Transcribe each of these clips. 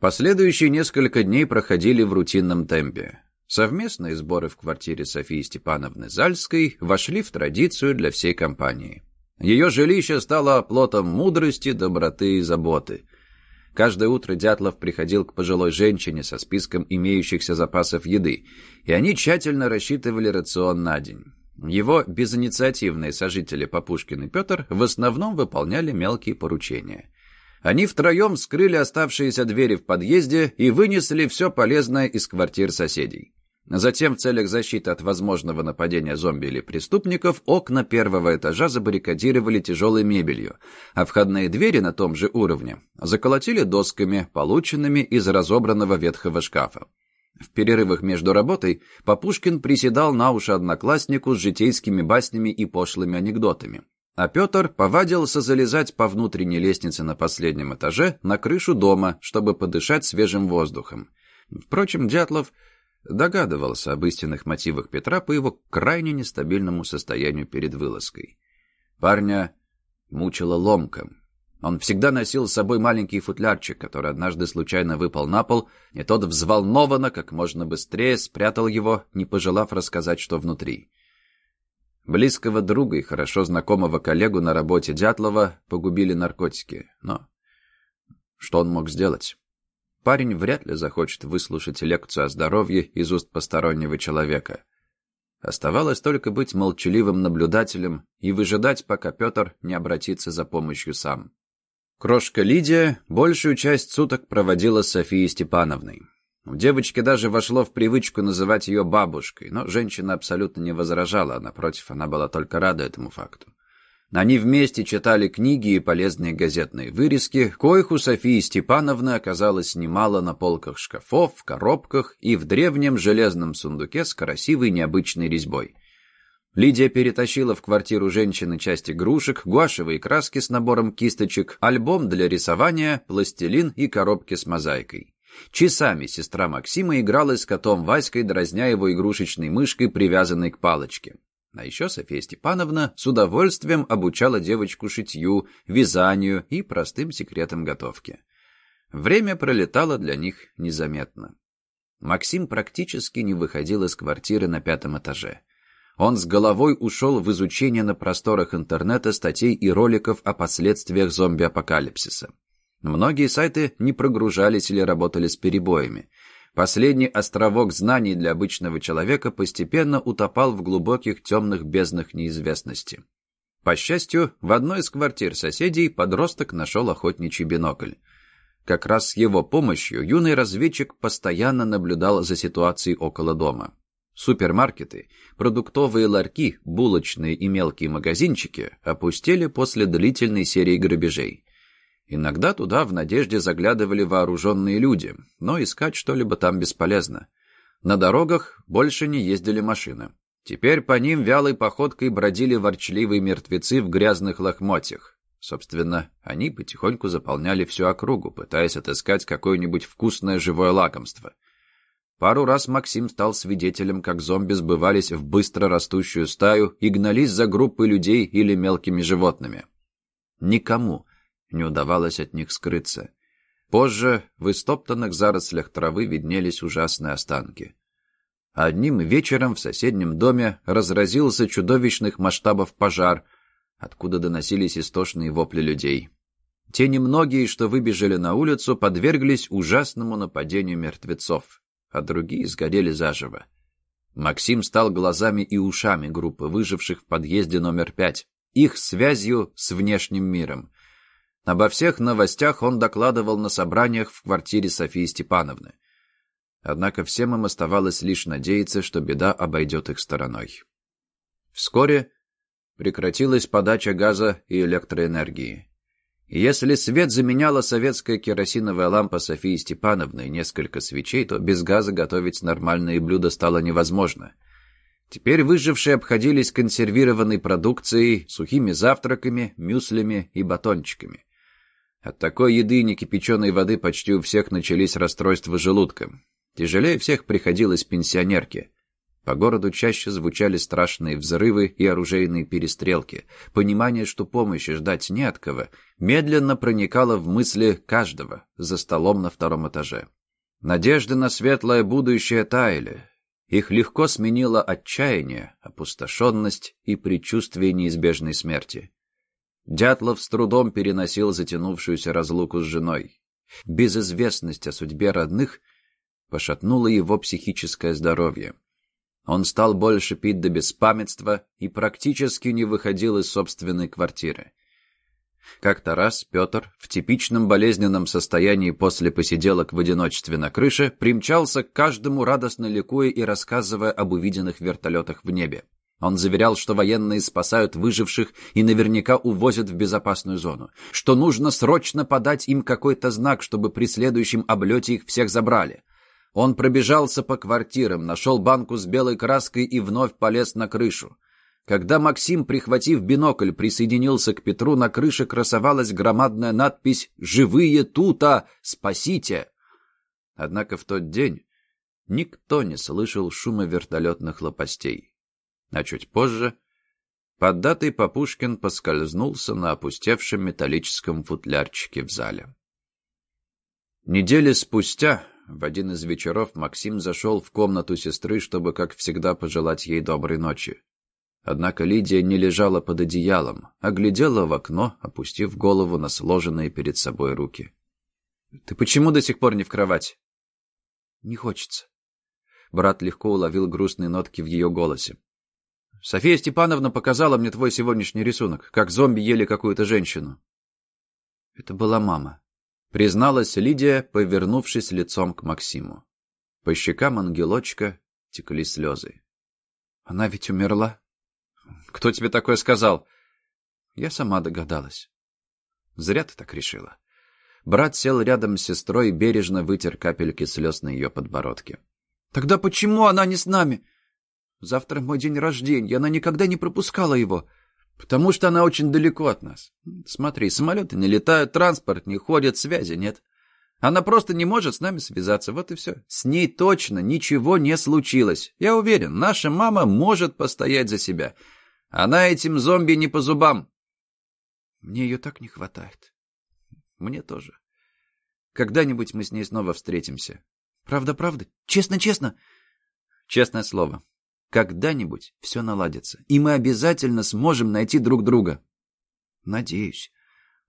Последующие несколько дней проходили в рутинном темпе. Совместные сборы в квартире Софии Степановны Зальской вошли в традицию для всей компании. Ее жилище стало оплотом мудрости, доброты и заботы. Каждое утро Дятлов приходил к пожилой женщине со списком имеющихся запасов еды, и они тщательно рассчитывали рацион на день. Его безинициативные сожители Попушкин и Петр в основном выполняли мелкие поручения. Они втроем вскрыли оставшиеся двери в подъезде и вынесли все полезное из квартир соседей. Затем в целях защиты от возможного нападения зомби или преступников окна первого этажа забаррикадировали тяжелой мебелью, а входные двери на том же уровне заколотили досками, полученными из разобранного ветхого шкафа. В перерывах между работой Попушкин приседал на уши однокласснику с житейскими баснями и пошлыми анекдотами. А Петр повадился залезать по внутренней лестнице на последнем этаже на крышу дома, чтобы подышать свежим воздухом. Впрочем, Дятлов догадывался об истинных мотивах Петра по его крайне нестабильному состоянию перед вылазкой. Парня мучила ломка. Он всегда носил с собой маленький футлярчик, который однажды случайно выпал на пол, и тот взволнованно, как можно быстрее, спрятал его, не пожелав рассказать, что внутри. Близкого друга и хорошо знакомого коллегу на работе Дятлова погубили наркотики, но что он мог сделать? Парень вряд ли захочет выслушать лекцию о здоровье из уст постороннего человека. Оставалось только быть молчаливым наблюдателем и выжидать, пока Петр не обратится за помощью сам. Крошка Лидия большую часть суток проводила с Софией Степановной. У девочки даже вошло в привычку называть ее бабушкой, но женщина абсолютно не возражала, а напротив, она была только рада этому факту. Они вместе читали книги и полезные газетные вырезки, коих у Софии Степановны оказалось немало на полках шкафов, в коробках и в древнем железном сундуке с красивой необычной резьбой. Лидия перетащила в квартиру женщины часть игрушек, гуашевые краски с набором кисточек, альбом для рисования, пластилин и коробки с мозаикой. Часами сестра Максима играла с котом Васькой, дразня его игрушечной мышкой, привязанной к палочке. А еще София Степановна с удовольствием обучала девочку шитью, вязанию и простым секретам готовки. Время пролетало для них незаметно. Максим практически не выходил из квартиры на пятом этаже. Он с головой ушел в изучение на просторах интернета статей и роликов о последствиях зомби-апокалипсиса. Многие сайты не прогружались или работали с перебоями. Последний островок знаний для обычного человека постепенно утопал в глубоких темных безднах неизвестности. По счастью, в одной из квартир соседей подросток нашел охотничий бинокль. Как раз с его помощью юный разведчик постоянно наблюдал за ситуацией около дома. Супермаркеты, продуктовые ларьки, булочные и мелкие магазинчики опустели после длительной серии грабежей. Иногда туда в надежде заглядывали вооруженные люди, но искать что-либо там бесполезно. На дорогах больше не ездили машины. Теперь по ним вялой походкой бродили ворчливые мертвецы в грязных лохмотьях. Собственно, они потихоньку заполняли всю округу, пытаясь отыскать какое-нибудь вкусное живое лакомство. Пару раз Максим стал свидетелем, как зомби сбывались в быстро растущую стаю и гнались за группой людей или мелкими животными. Никому, не удавалось от них скрыться. Позже в истоптанных зарослях травы виднелись ужасные останки. Одним вечером в соседнем доме разразился чудовищных масштабов пожар, откуда доносились истошные вопли людей. Те немногие, что выбежали на улицу, подверглись ужасному нападению мертвецов, а другие сгорели заживо. Максим стал глазами и ушами группы выживших в подъезде номер пять, их связью с внешним миром. Обо всех новостях он докладывал на собраниях в квартире Софии Степановны. Однако всем им оставалось лишь надеяться, что беда обойдет их стороной. Вскоре прекратилась подача газа и электроэнергии. И если свет заменяла советская керосиновая лампа Софии Степановны и несколько свечей, то без газа готовить нормальные блюда стало невозможно. Теперь выжившие обходились консервированной продукцией, сухими завтраками, мюслями и батончиками. От такой еды и некипяченой воды почти у всех начались расстройства желудка. Тяжелее всех приходилось пенсионерке. По городу чаще звучали страшные взрывы и оружейные перестрелки. Понимание, что помощи ждать не от кого, медленно проникало в мысли каждого за столом на втором этаже. Надежды на светлое будущее таяли. Их легко сменило отчаяние, опустошенность и предчувствие неизбежной смерти. Дятлов с трудом переносил затянувшуюся разлуку с женой. Безызвестность о судьбе родных пошатнула его психическое здоровье. Он стал больше пить до беспамятства и практически не выходил из собственной квартиры. Как-то раз Петр, в типичном болезненном состоянии после посиделок в одиночестве на крыше, примчался к каждому радостно ликуя и рассказывая об увиденных вертолетах в небе. Он заверял, что военные спасают выживших и наверняка увозят в безопасную зону, что нужно срочно подать им какой-то знак, чтобы при следующем облете их всех забрали. Он пробежался по квартирам, нашел банку с белой краской и вновь полез на крышу. Когда Максим, прихватив бинокль, присоединился к Петру, на крыше красовалась громадная надпись «Живые тута! Спасите!». Однако в тот день никто не слышал шума вертолетных лопастей. А чуть позже поддатый Попушкин поскользнулся на опустевшем металлическом футлярчике в зале. Недели спустя в один из вечеров Максим зашел в комнату сестры, чтобы, как всегда, пожелать ей доброй ночи. Однако Лидия не лежала под одеялом, а глядела в окно, опустив голову на сложенные перед собой руки. «Ты почему до сих пор не в кровать?» «Не хочется». Брат легко уловил грустные нотки в ее голосе. «София Степановна показала мне твой сегодняшний рисунок, как зомби ели какую-то женщину». Это была мама призналась Лидия, повернувшись лицом к Максиму. По щекам ангелочка текли слезы. «Она ведь умерла?» «Кто тебе такое сказал?» «Я сама догадалась». «Зря ты так решила». Брат сел рядом с сестрой и бережно вытер капельки слез на ее подбородке. «Тогда почему она не с нами?» «Завтра мой день рождения, она никогда не пропускала его. Потому что она очень далеко от нас. Смотри, самолеты не летают, транспорт не ходит, связи нет. Она просто не может с нами связаться, вот и все. С ней точно ничего не случилось. Я уверен, наша мама может постоять за себя. Она этим зомби не по зубам. Мне ее так не хватает. Мне тоже. Когда-нибудь мы с ней снова встретимся. Правда-правда? Честно-честно? Честное слово. Когда-нибудь все наладится, и мы обязательно сможем найти друг друга. Надеюсь.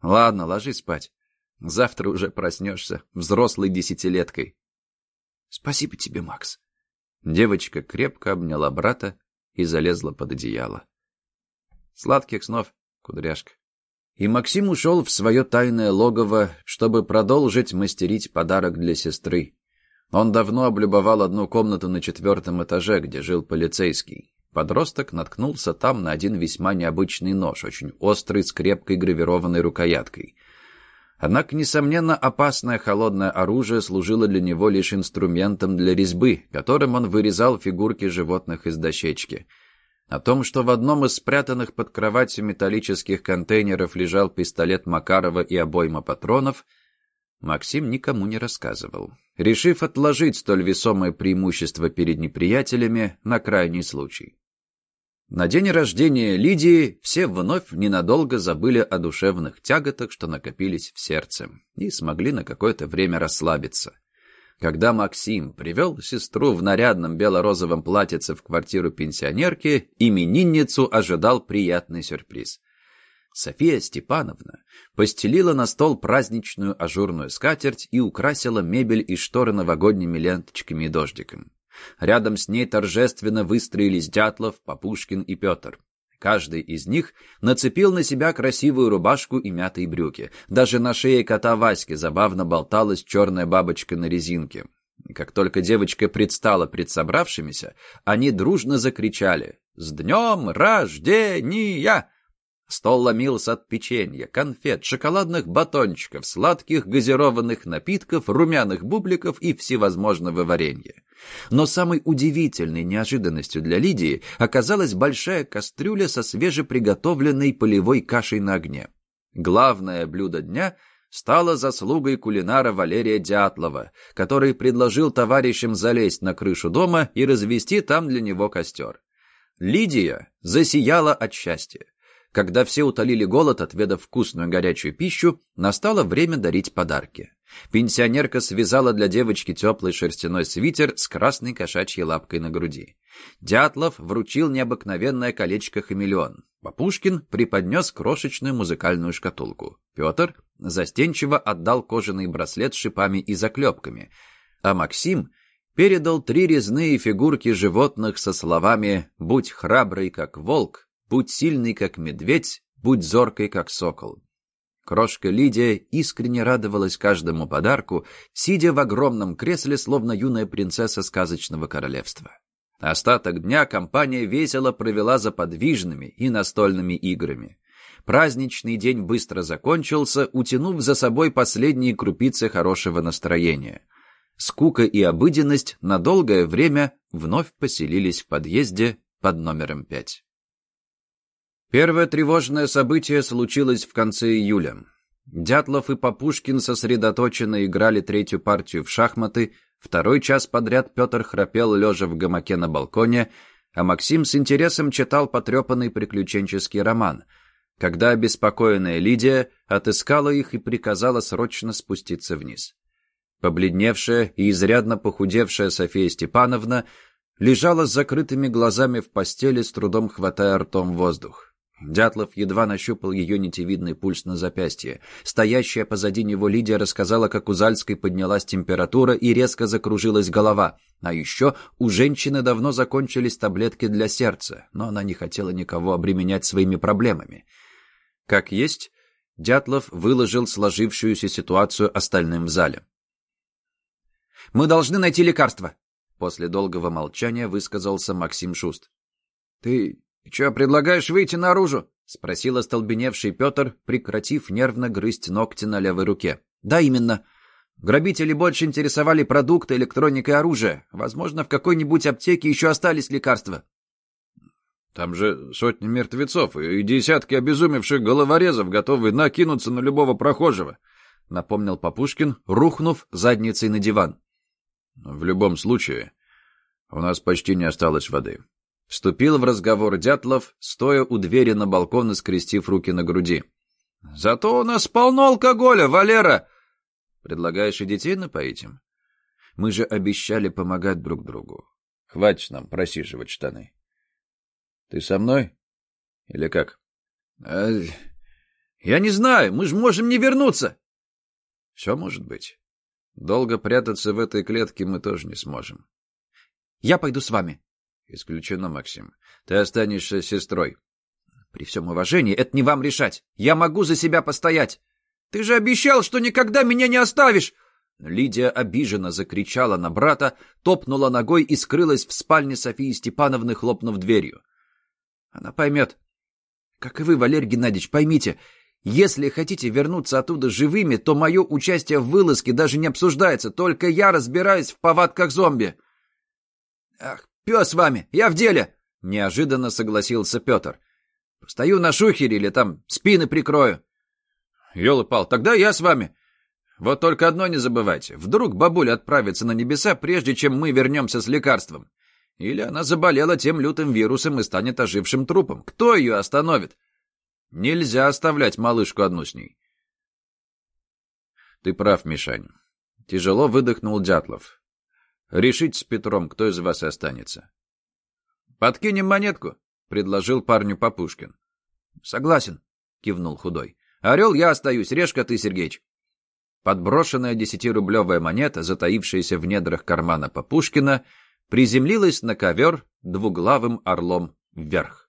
Ладно, ложись спать. Завтра уже проснешься взрослой десятилеткой. Спасибо тебе, Макс. Девочка крепко обняла брата и залезла под одеяло. Сладких снов, кудряшка. И Максим ушел в свое тайное логово, чтобы продолжить мастерить подарок для сестры. Он давно облюбовал одну комнату на четвертом этаже, где жил полицейский. Подросток наткнулся там на один весьма необычный нож, очень острый, с крепкой гравированной рукояткой. Однако, несомненно, опасное холодное оружие служило для него лишь инструментом для резьбы, которым он вырезал фигурки животных из дощечки. О том, что в одном из спрятанных под кроватью металлических контейнеров лежал пистолет Макарова и обойма патронов – Максим никому не рассказывал, решив отложить столь весомое преимущество перед неприятелями на крайний случай. На день рождения Лидии все вновь ненадолго забыли о душевных тяготах, что накопились в сердце, и смогли на какое-то время расслабиться. Когда Максим привел сестру в нарядном бело-розовом платьице в квартиру пенсионерки, именинницу ожидал приятный сюрприз. София Степановна постелила на стол праздничную ажурную скатерть и украсила мебель и шторы новогодними ленточками и дождиком. Рядом с ней торжественно выстроились Дятлов, Попушкин и Петр. Каждый из них нацепил на себя красивую рубашку и мятые брюки. Даже на шее кота Васьки забавно болталась черная бабочка на резинке. Как только девочка предстала пред собравшимися, они дружно закричали «С днем рождения!» Стол ломился от печенья, конфет, шоколадных батончиков, сладких газированных напитков, румяных бубликов и всевозможного варенья. Но самой удивительной неожиданностью для Лидии оказалась большая кастрюля со свежеприготовленной полевой кашей на огне. Главное блюдо дня — стало заслугой кулинара Валерия Дятлова, который предложил товарищам залезть на крышу дома и развести там для него костер. Лидия засияла от счастья. Когда все утолили голод, отведав вкусную горячую пищу, настало время дарить подарки. Пенсионерка связала для девочки теплый шерстяной свитер с красной кошачьей лапкой на груди. Дятлов вручил необыкновенное колечко-хамелеон. Папушкин преподнес крошечную музыкальную шкатулку. Петр застенчиво отдал кожаный браслет с шипами и заклепками. А Максим передал три резные фигурки животных со словами «Будь храбрый, как волк, будь сильный, как медведь, будь зоркой, как сокол». Крошка Лидия искренне радовалась каждому подарку, сидя в огромном кресле, словно юная принцесса сказочного королевства. Остаток дня компания весело провела за подвижными и настольными играми. Праздничный день быстро закончился, утянув за собой последние крупицы хорошего настроения. Скука и обыденность на долгое время вновь поселились в подъезде под номером пять. Первое тревожное событие случилось в конце июля. Дятлов и Попушкин сосредоточенно играли третью партию в шахматы, второй час подряд Петр храпел, лежа в гамаке на балконе, а Максим с интересом читал потрепанный приключенческий роман, когда обеспокоенная Лидия отыскала их и приказала срочно спуститься вниз. Побледневшая и изрядно похудевшая София Степановна лежала с закрытыми глазами в постели, с трудом хватая ртом воздух. Дятлов едва нащупал ее нитевидный пульс на запястье. Стоящая позади него Лидия рассказала, как у Зальской поднялась температура и резко закружилась голова. А еще у женщины давно закончились таблетки для сердца, но она не хотела никого обременять своими проблемами. Как есть, Дятлов выложил сложившуюся ситуацию остальным в зале. «Мы должны найти лекарство», — после долгого молчания высказался Максим Шуст. «Ты «Ты что, предлагаешь выйти наружу?» — спросил остолбеневший Петр, прекратив нервно грызть ногти на левой руке. «Да, именно. Грабители больше интересовали продукты, электроника и оружие. Возможно, в какой-нибудь аптеке еще остались лекарства». «Там же сотни мертвецов и десятки обезумевших головорезов, готовы накинуться на любого прохожего», — напомнил Папушкин, рухнув задницей на диван. «В любом случае, у нас почти не осталось воды. Вступил в разговор Дятлов, стоя у двери на балкон и скрестив руки на груди. «Зато у нас полно алкоголя, Валера!» «Предлагаешь и детей напоить им?» «Мы же обещали помогать друг другу. Хватит нам просиживать штаны». «Ты со мной? Или как?» а, «Я не знаю, мы же можем не вернуться!» «Все может быть. Долго прятаться в этой клетке мы тоже не сможем». «Я пойду с вами», «Исключено, Максим. Ты останешься сестрой». «При всем уважении, это не вам решать. Я могу за себя постоять. Ты же обещал, что никогда меня не оставишь!» Лидия обиженно закричала на брата, топнула ногой и скрылась в спальне Софии Степановны, хлопнув дверью. Она поймет. Как и вы, Валерий Геннадьевич, поймите, если хотите вернуться оттуда живыми, то мое участие в вылазке даже не обсуждается, только я разбираюсь в повадках зомби. Ах, «Пес вами! Я в деле!» — неожиданно согласился Петр. «Постою на шухере или там спины прикрою». «Елы-пал, тогда я с вами. Вот только одно не забывайте. Вдруг бабуля отправится на небеса, прежде чем мы вернемся с лекарством. Или она заболела тем лютым вирусом и станет ожившим трупом. Кто ее остановит? Нельзя оставлять малышку одну с ней». «Ты прав, Мишань». Тяжело выдохнул Дятлов. Решить с Петром, кто из вас останется. «Подкинем монетку», — предложил парню Попушкин. «Согласен», — кивнул худой. «Орел, я остаюсь, решка ты, Сергеич». Подброшенная десятирублевая монета, затаившаяся в недрах кармана Попушкина, приземлилась на ковер двуглавым орлом вверх.